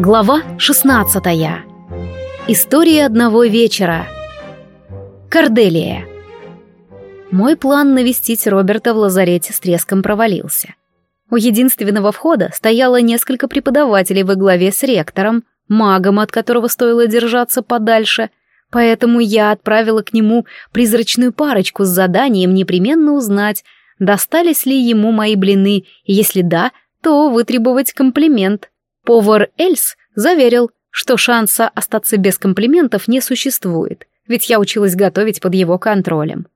Глава 16. История одного вечера. Корделия. Мой план навестить Роберта в лазарете с треском провалился. У единственного входа стояло несколько преподавателей во главе с ректором, магом, от которого стоило держаться подальше, поэтому я отправила к нему призрачную парочку с заданием непременно узнать, достались ли ему мои блины, и если да, то вытребовать комплимент. Повар Эльс заверил, что шанса остаться без комплиментов не существует, ведь я училась готовить под его контролем.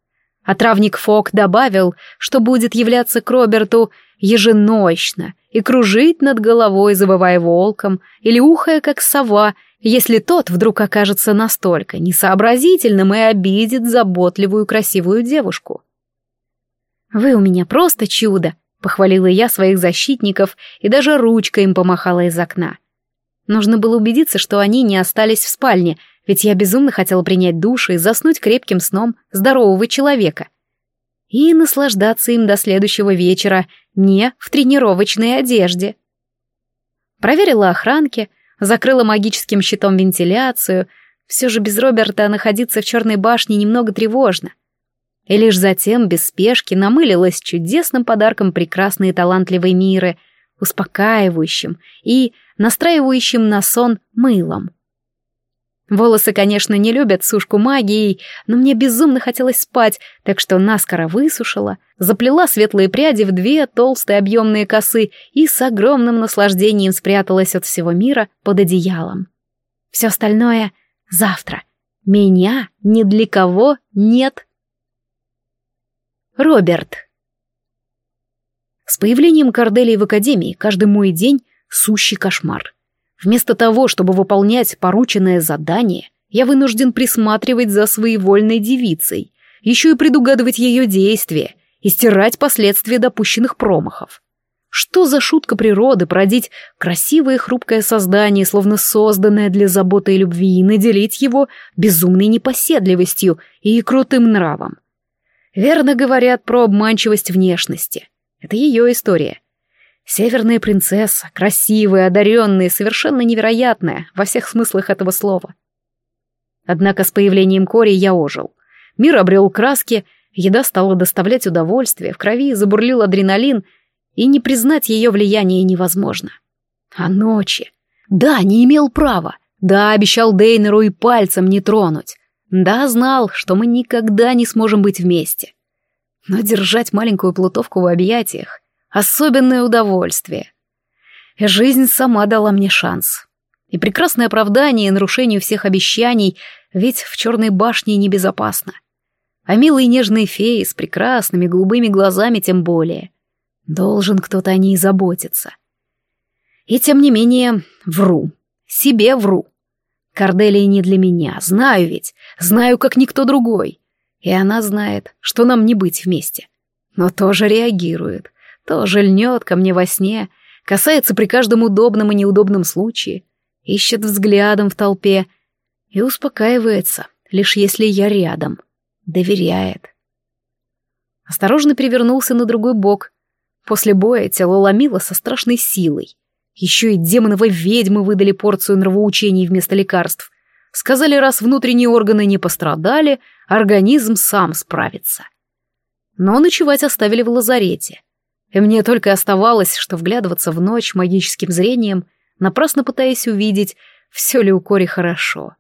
А травник Фок добавил, что будет являться к Роберту еженочно и кружить над головой, забывая волком, или ухая, как сова, если тот вдруг окажется настолько несообразительным и обидит заботливую красивую девушку. «Вы у меня просто чудо!» Похвалила я своих защитников и даже ручка им помахала из окна. Нужно было убедиться, что они не остались в спальне, ведь я безумно хотела принять душ и заснуть крепким сном здорового человека. И наслаждаться им до следующего вечера, не в тренировочной одежде. Проверила охранки, закрыла магическим щитом вентиляцию. Все же без Роберта находиться в Черной башне немного тревожно — и лишь затем без спешки намылилась чудесным подарком прекрасной и талантливой Миры, успокаивающим и настраивающим на сон мылом. Волосы, конечно, не любят сушку магией, но мне безумно хотелось спать, так что наскоро высушила, заплела светлые пряди в две толстые объемные косы и с огромным наслаждением спряталась от всего мира под одеялом. Все остальное завтра. Меня ни для кого нет Роберт. С появлением Корделии в Академии каждый мой день — сущий кошмар. Вместо того, чтобы выполнять порученное задание, я вынужден присматривать за своевольной девицей, еще и предугадывать ее действия и стирать последствия допущенных промахов. Что за шутка природы продить красивое хрупкое создание, словно созданное для заботы и любви, и наделить его безумной непоседливостью и крутым нравом? Верно говорят про обманчивость внешности. Это ее история. Северная принцесса, красивая, одаренная, совершенно невероятная во всех смыслах этого слова. Однако с появлением Кори я ожил. Мир обрел краски, еда стала доставлять удовольствие, в крови забурлил адреналин, и не признать ее влияние невозможно. А ночи? Да, не имел права. Да, обещал Дейнеру и пальцем не тронуть. Да, знал, что мы никогда не сможем быть вместе. Но держать маленькую плутовку в объятиях — особенное удовольствие. Жизнь сама дала мне шанс. И прекрасное оправдание нарушению всех обещаний, ведь в черной башне небезопасно. А милые нежные феи с прекрасными голубыми глазами тем более. Должен кто-то о ней заботиться. И тем не менее, вру. Себе вру. Корделия не для меня, знаю ведь, знаю, как никто другой. И она знает, что нам не быть вместе. Но тоже реагирует, тоже льнет ко мне во сне, касается при каждом удобном и неудобном случае, ищет взглядом в толпе и успокаивается, лишь если я рядом, доверяет. Осторожно перевернулся на другой бок. После боя тело ломило со страшной силой. Еще и демоновы ведьмы выдали порцию нравоучений вместо лекарств. Сказали, раз внутренние органы не пострадали, организм сам справится. Но ночевать оставили в лазарете. И мне только оставалось, что вглядываться в ночь магическим зрением, напрасно пытаясь увидеть, все ли у Кори хорошо.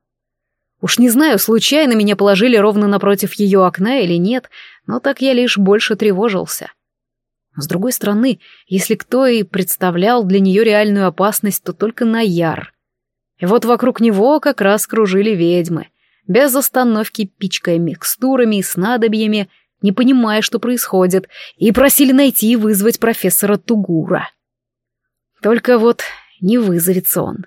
Уж не знаю, случайно меня положили ровно напротив ее окна или нет, но так я лишь больше тревожился. — с другой стороны, если кто и представлял для нее реальную опасность, то только Наяр. И вот вокруг него как раз кружили ведьмы, без остановки пичкая микстурами и снадобьями, не понимая, что происходит, и просили найти и вызвать профессора Тугура. Только вот не вызовется он.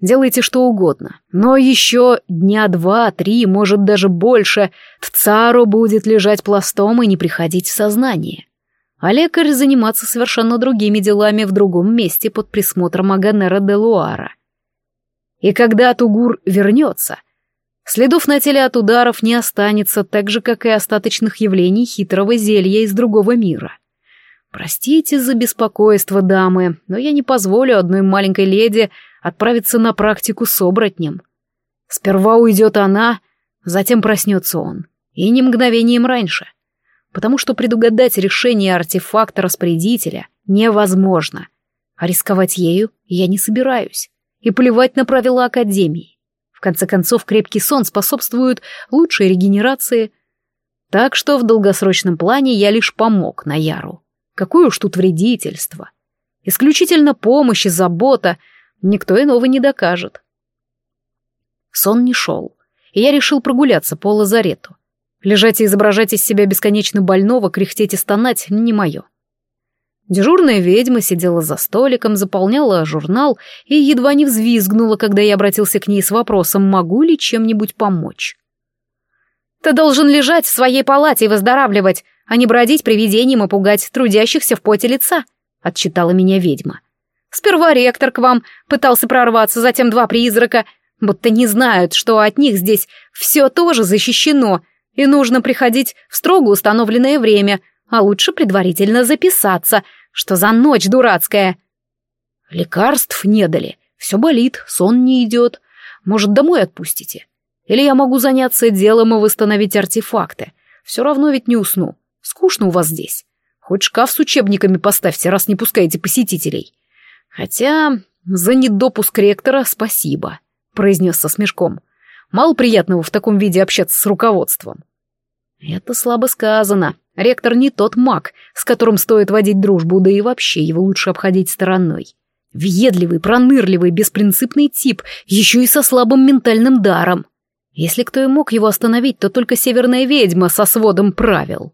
Делайте что угодно, но еще дня два-три, может даже больше, Тцару будет лежать пластом и не приходить в сознание а лекарь заниматься совершенно другими делами в другом месте под присмотром Аганера де Луара. И когда Тугур вернется, следов на теле от ударов не останется, так же, как и остаточных явлений хитрого зелья из другого мира. Простите за беспокойство, дамы, но я не позволю одной маленькой леди отправиться на практику с оборотнем. Сперва уйдет она, затем проснется он, и не мгновением раньше потому что предугадать решение артефакта-распорядителя невозможно. А рисковать ею я не собираюсь. И плевать на правила Академии. В конце концов, крепкий сон способствует лучшей регенерации. Так что в долгосрочном плане я лишь помог Наяру. Какое уж тут вредительство. Исключительно помощь и забота никто иного не докажет. Сон не шел, и я решил прогуляться по лазарету. Лежать и изображать из себя бесконечно больного, кряхтеть и стонать — не мое. Дежурная ведьма сидела за столиком, заполняла журнал и едва не взвизгнула, когда я обратился к ней с вопросом, могу ли чем-нибудь помочь. «Ты должен лежать в своей палате и выздоравливать, а не бродить привидением и пугать трудящихся в поте лица», — отчитала меня ведьма. «Сперва ректор к вам пытался прорваться, затем два призрака, будто не знают, что от них здесь все тоже защищено», и нужно приходить в строго установленное время, а лучше предварительно записаться, что за ночь дурацкая. Лекарств не дали, все болит, сон не идет. Может, домой отпустите? Или я могу заняться делом и восстановить артефакты? Все равно ведь не усну. Скучно у вас здесь. Хоть шкаф с учебниками поставьте, раз не пускаете посетителей. Хотя за недопуск ректора спасибо, произнес со смешком. Мало приятного в таком виде общаться с руководством. Это слабо сказано. Ректор не тот маг, с которым стоит водить дружбу, да и вообще его лучше обходить стороной. Въедливый, пронырливый, беспринципный тип, еще и со слабым ментальным даром. Если кто и мог его остановить, то только северная ведьма со сводом правил.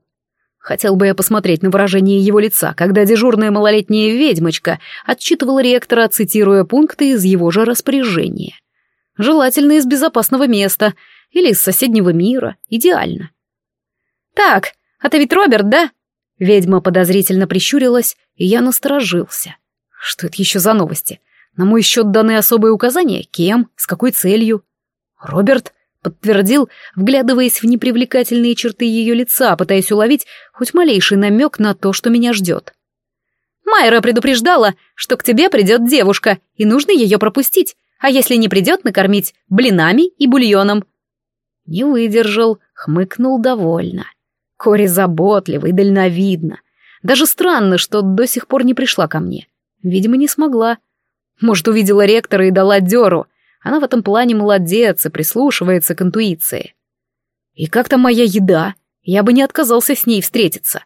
Хотел бы я посмотреть на выражение его лица, когда дежурная малолетняя ведьмочка отчитывала ректора, цитируя пункты из его же распоряжения. Желательно из безопасного места или из соседнего мира, идеально. «Так, а ты ведь Роберт, да?» Ведьма подозрительно прищурилась, и я насторожился. «Что это еще за новости? На мой счет даны особые указания? Кем? С какой целью?» «Роберт?» — подтвердил, вглядываясь в непривлекательные черты ее лица, пытаясь уловить хоть малейший намек на то, что меня ждет. «Майра предупреждала, что к тебе придет девушка, и нужно ее пропустить, а если не придет, накормить блинами и бульоном». Не выдержал, хмыкнул довольно. — Кори заботливый, дальновидно. Даже странно, что до сих пор не пришла ко мне. Видимо, не смогла. Может, увидела ректора и дала дёру. Она в этом плане молодец и прислушивается к интуиции. И как-то моя еда. Я бы не отказался с ней встретиться.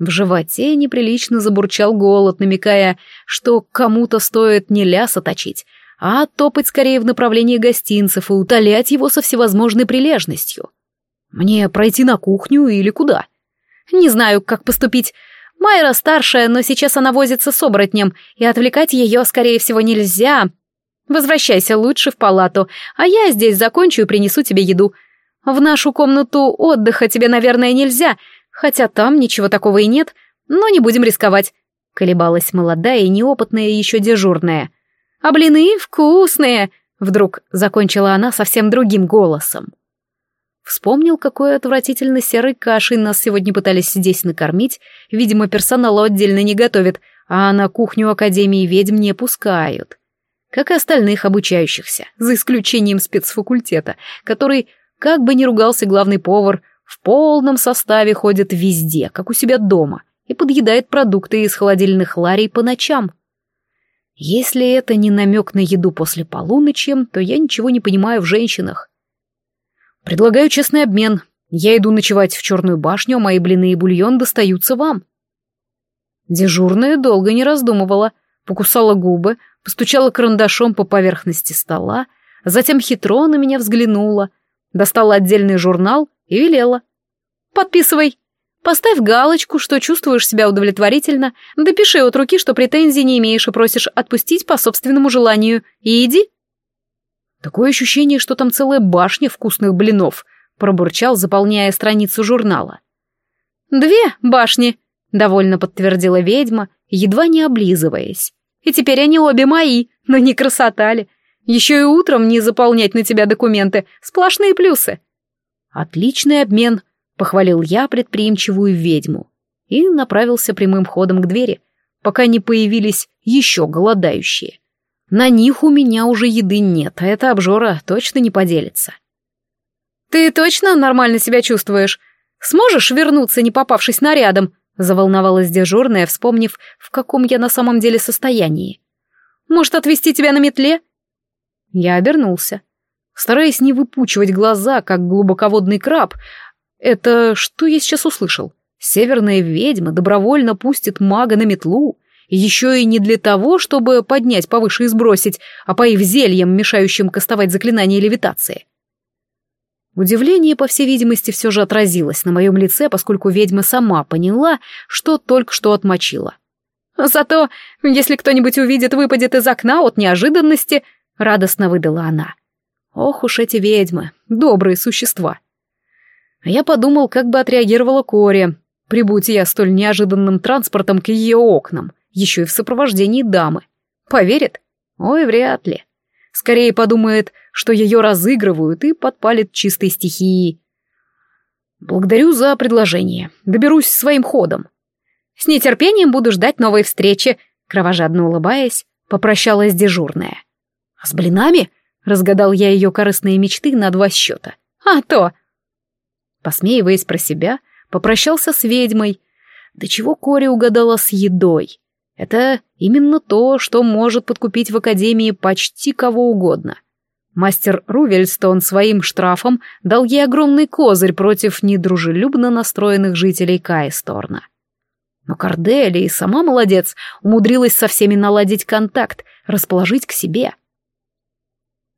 В животе неприлично забурчал голод, намекая, что кому-то стоит не ляса точить, а топать скорее в направлении гостинцев и утолять его со всевозможной прилежностью. Мне пройти на кухню или куда? Не знаю, как поступить. Майра старшая, но сейчас она возится с оборотнем, и отвлекать ее, скорее всего, нельзя. Возвращайся лучше в палату, а я здесь закончу и принесу тебе еду. В нашу комнату отдыха тебе, наверное, нельзя, хотя там ничего такого и нет, но не будем рисковать. Колебалась молодая и неопытная еще дежурная. А блины вкусные, вдруг закончила она совсем другим голосом. Вспомнил, какой отвратительно серой кашей нас сегодня пытались здесь накормить. Видимо, персоналу отдельно не готовят, а на кухню Академии ведьм не пускают. Как и остальных обучающихся, за исключением спецфакультета, который, как бы ни ругался главный повар, в полном составе ходит везде, как у себя дома, и подъедает продукты из холодильных ларей по ночам. Если это не намек на еду после полуночи, то я ничего не понимаю в женщинах. Предлагаю честный обмен. Я иду ночевать в Черную башню, а мои блины и бульон достаются вам. Дежурная долго не раздумывала, покусала губы, постучала карандашом по поверхности стола, затем хитро на меня взглянула, достала отдельный журнал и велела. «Подписывай. Поставь галочку, что чувствуешь себя удовлетворительно, допиши от руки, что претензий не имеешь и просишь отпустить по собственному желанию, и иди». Такое ощущение, что там целая башня вкусных блинов, пробурчал, заполняя страницу журнала. Две башни, довольно подтвердила ведьма, едва не облизываясь. И теперь они обе мои, но не красота ли? Еще и утром не заполнять на тебя документы, сплошные плюсы. Отличный обмен, похвалил я предприимчивую ведьму и направился прямым ходом к двери, пока не появились еще голодающие. На них у меня уже еды нет, а эта обжора точно не поделится. «Ты точно нормально себя чувствуешь? Сможешь вернуться, не попавшись нарядом?» — заволновалась дежурная, вспомнив, в каком я на самом деле состоянии. «Может, отвезти тебя на метле?» Я обернулся. Стараясь не выпучивать глаза, как глубоководный краб, это что я сейчас услышал? Северная ведьма добровольно пустит мага на метлу? еще и не для того, чтобы поднять повыше и сбросить, а поив зельем, мешающим кастовать заклинание левитации. Удивление, по всей видимости, все же отразилось на моем лице, поскольку ведьма сама поняла, что только что отмочила. «Зато, если кто-нибудь увидит, выпадет из окна от неожиданности», — радостно выдала она. «Ох уж эти ведьмы, добрые существа». Я подумал, как бы отреагировала Кори, прибудь я столь неожиданным транспортом к ее окнам еще и в сопровождении дамы. Поверит? Ой, вряд ли. Скорее подумает, что ее разыгрывают и подпалит чистой стихией. Благодарю за предложение. Доберусь своим ходом. С нетерпением буду ждать новой встречи, кровожадно улыбаясь, попрощалась дежурная. А с блинами? Разгадал я ее корыстные мечты на два счета. А то! Посмеиваясь про себя, попрощался с ведьмой. До чего Кори угадала с едой. Это именно то, что может подкупить в Академии почти кого угодно. Мастер Рувельстон своим штрафом дал ей огромный козырь против недружелюбно настроенных жителей Кайсторна. Но Кардели и сама молодец, умудрилась со всеми наладить контакт, расположить к себе.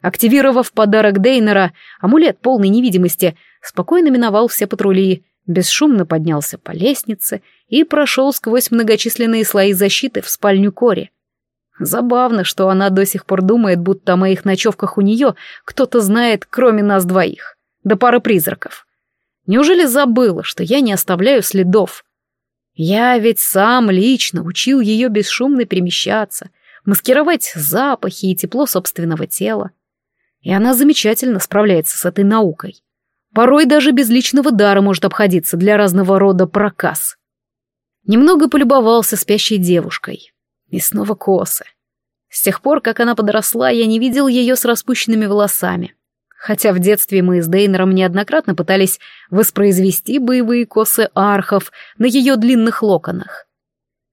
Активировав подарок Дейнера, амулет полной невидимости спокойно миновал все патрули бесшумно поднялся по лестнице и прошел сквозь многочисленные слои защиты в спальню Кори. Забавно, что она до сих пор думает, будто о моих ночевках у нее кто-то знает, кроме нас двоих, да пары призраков. Неужели забыла, что я не оставляю следов? Я ведь сам лично учил ее бесшумно перемещаться, маскировать запахи и тепло собственного тела. И она замечательно справляется с этой наукой. Порой даже без личного дара может обходиться для разного рода проказ. Немного полюбовался спящей девушкой. И снова косы. С тех пор, как она подросла, я не видел ее с распущенными волосами. Хотя в детстве мы с Дейнером неоднократно пытались воспроизвести боевые косы архов на ее длинных локонах.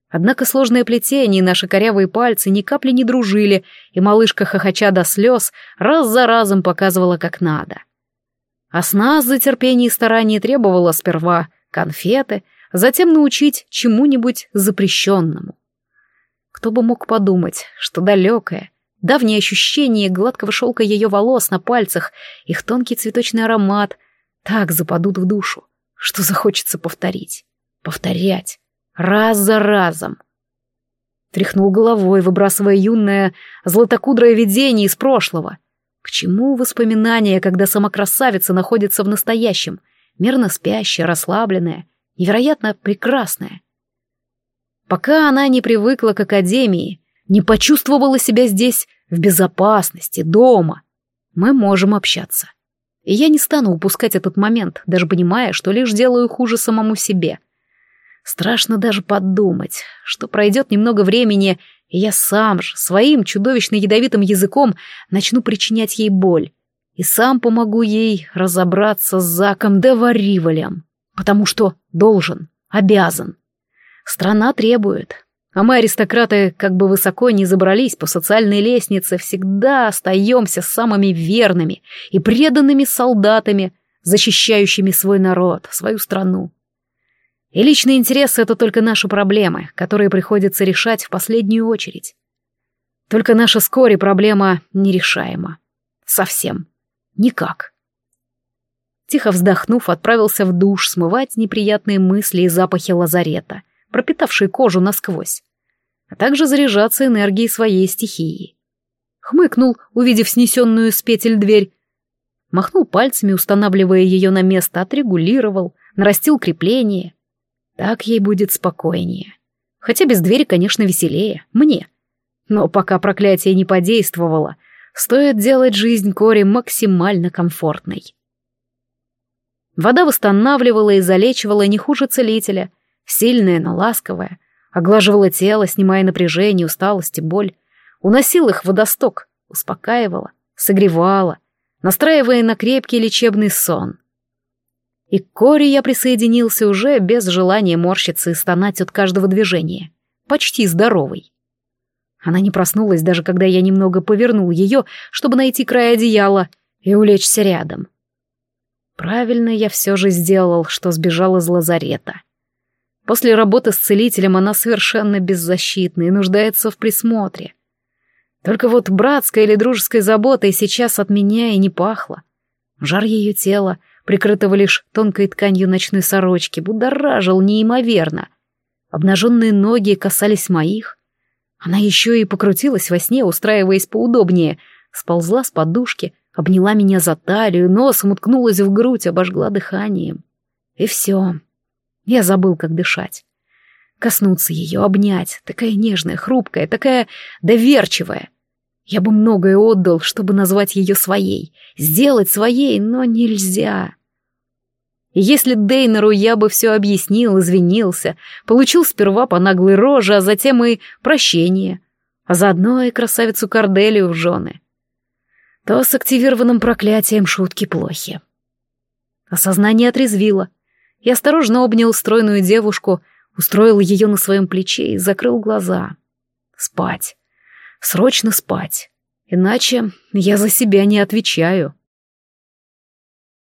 Однако сложное плетение и наши корявые пальцы ни капли не дружили, и малышка, хохоча до слез, раз за разом показывала, как надо — а с нас затерпение и старание требовала сперва конфеты, затем научить чему-нибудь запрещенному. Кто бы мог подумать, что далекое, давнее ощущение гладкого шелка ее волос на пальцах, их тонкий цветочный аромат так западут в душу, что захочется повторить, повторять, раз за разом. Тряхнул головой, выбрасывая юное, златокудрое видение из прошлого — к чему воспоминания, когда сама красавица находится в настоящем, мирно спящая, расслабленная, невероятно прекрасная? Пока она не привыкла к академии, не почувствовала себя здесь в безопасности, дома, мы можем общаться. И я не стану упускать этот момент, даже понимая, что лишь делаю хуже самому себе. Страшно даже подумать, что пройдет немного времени, я сам же, своим чудовищно ядовитым языком, начну причинять ей боль. И сам помогу ей разобраться с Заком Деваривалем, потому что должен, обязан. Страна требует. А мы, аристократы, как бы высоко ни забрались по социальной лестнице, всегда остаемся самыми верными и преданными солдатами, защищающими свой народ, свою страну. И личный интерес — это только наши проблемы, которые приходится решать в последнюю очередь. Только наша скорее проблема нерешаема. Совсем. Никак. Тихо вздохнув, отправился в душ смывать неприятные мысли и запахи лазарета, пропитавшие кожу насквозь, а также заряжаться энергией своей стихии. Хмыкнул, увидев снесенную с петель дверь, махнул пальцами, устанавливая ее на место, отрегулировал, нарастил крепление — так ей будет спокойнее. Хотя без двери, конечно, веселее. Мне. Но пока проклятие не подействовало, стоит делать жизнь Кори максимально комфортной. Вода восстанавливала и залечивала не хуже целителя. Сильная, но ласковая. Оглаживала тело, снимая напряжение, усталость и боль. Уносила их в водосток, успокаивала, согревала, настраивая на крепкий лечебный сон — и к Оре я присоединился уже без желания морщиться и стонать от каждого движения. Почти здоровый. Она не проснулась, даже когда я немного повернул ее, чтобы найти край одеяла и улечься рядом. Правильно я все же сделал, что сбежал из лазарета. После работы с целителем она совершенно беззащитна и нуждается в присмотре. Только вот братской или дружеской заботой сейчас от меня и не пахло. Жар ее тела — прикрытого лишь тонкой тканью ночной сорочки, будоражил неимоверно. Обнаженные ноги касались моих. Она еще и покрутилась во сне, устраиваясь поудобнее, сползла с подушки, обняла меня за талию, носом уткнулась в грудь, обожгла дыханием. И все. Я забыл, как дышать. Коснуться ее, обнять, такая нежная, хрупкая, такая доверчивая — я бы многое отдал, чтобы назвать ее своей, сделать своей, но нельзя. Если Дейнеру я бы все объяснил, извинился, получил сперва по наглой роже, а затем и прощение, а заодно и красавицу Корделию в жены, то с активированным проклятием шутки плохи. Осознание отрезвило. Я осторожно обнял стройную девушку, устроил ее на своем плече и закрыл глаза. Спать. Срочно спать. Иначе я за себя не отвечаю.